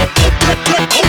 Oh, oh, oh, oh.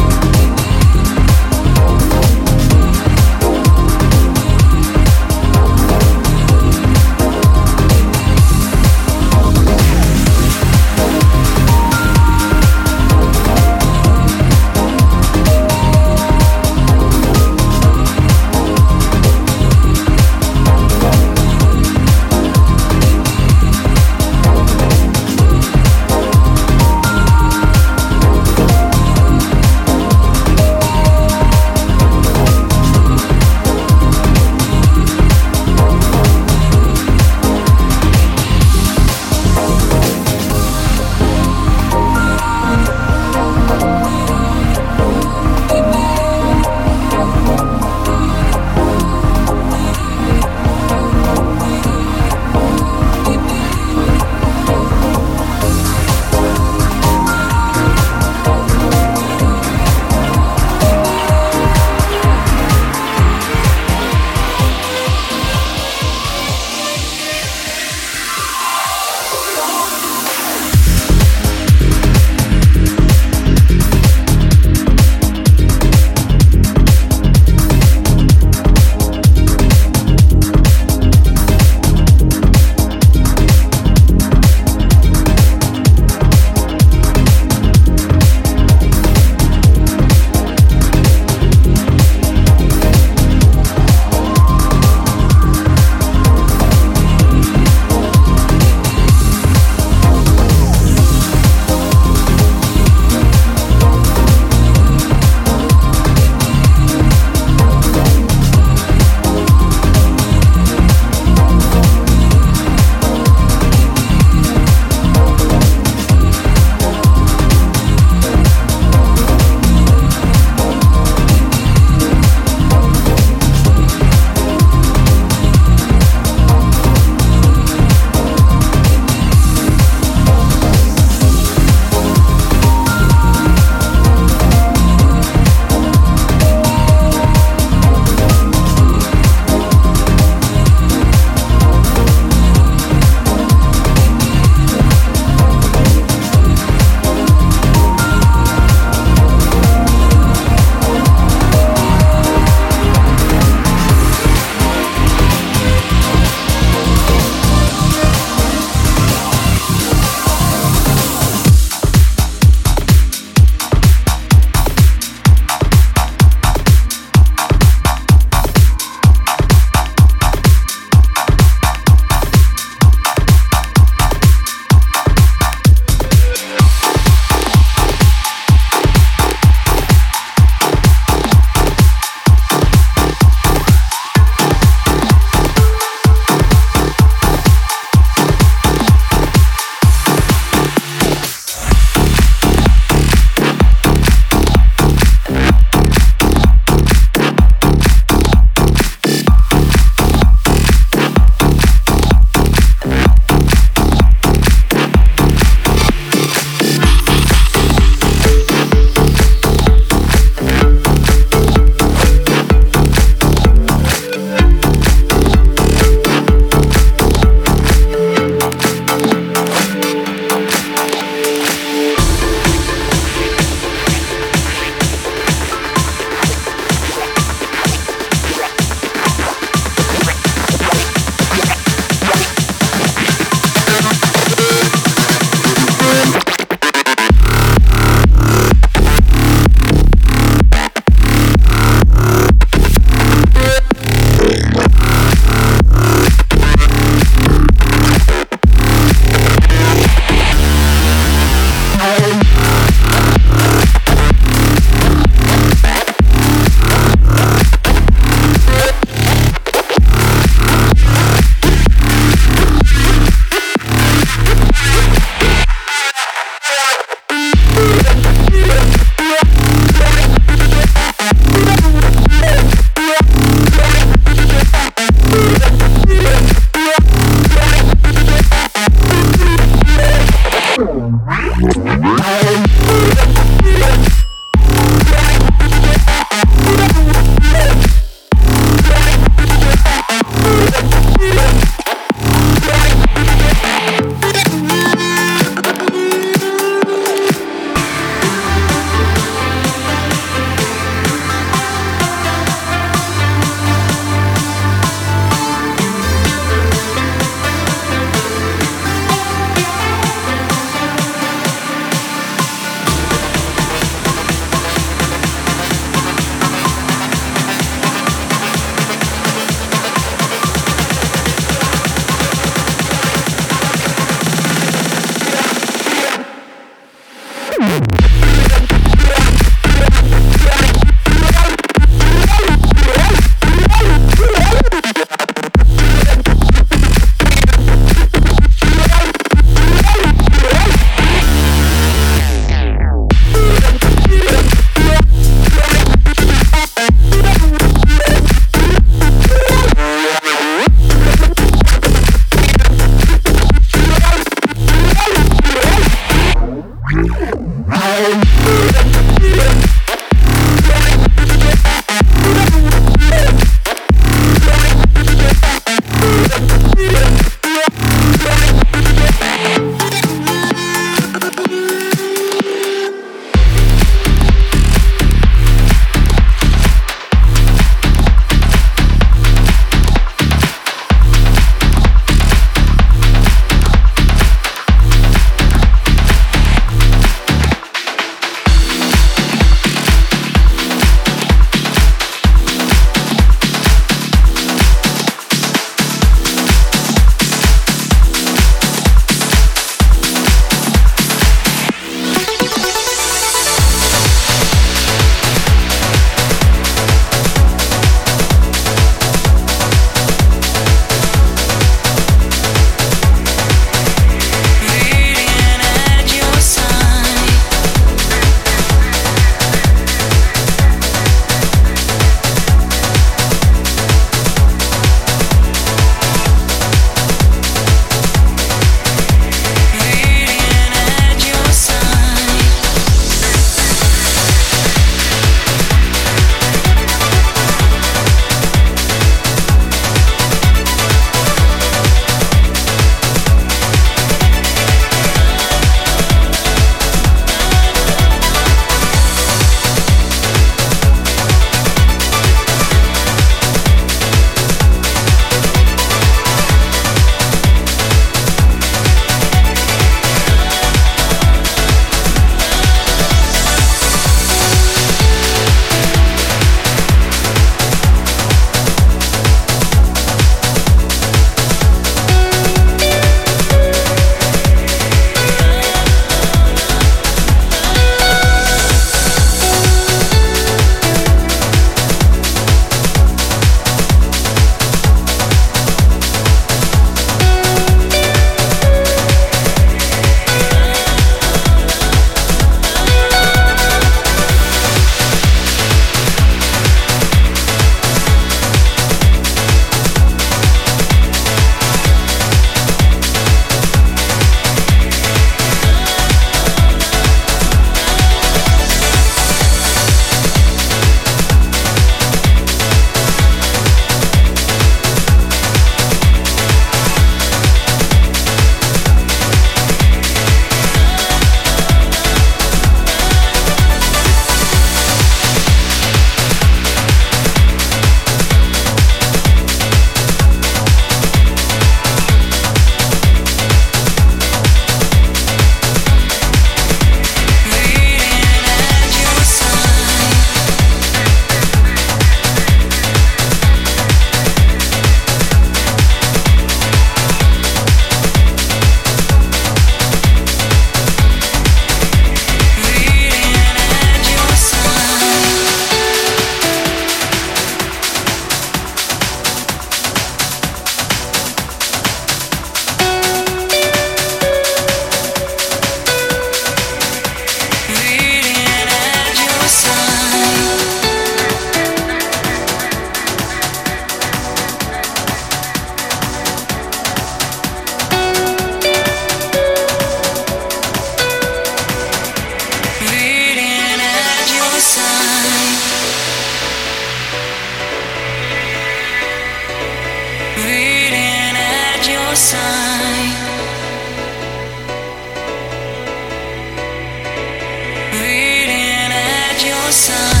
sun.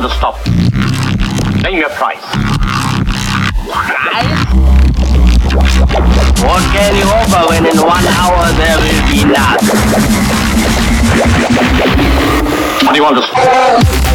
want to stop. Name your price. What can you offer when in one hour there will be none? What do you want to stop?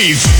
Bass.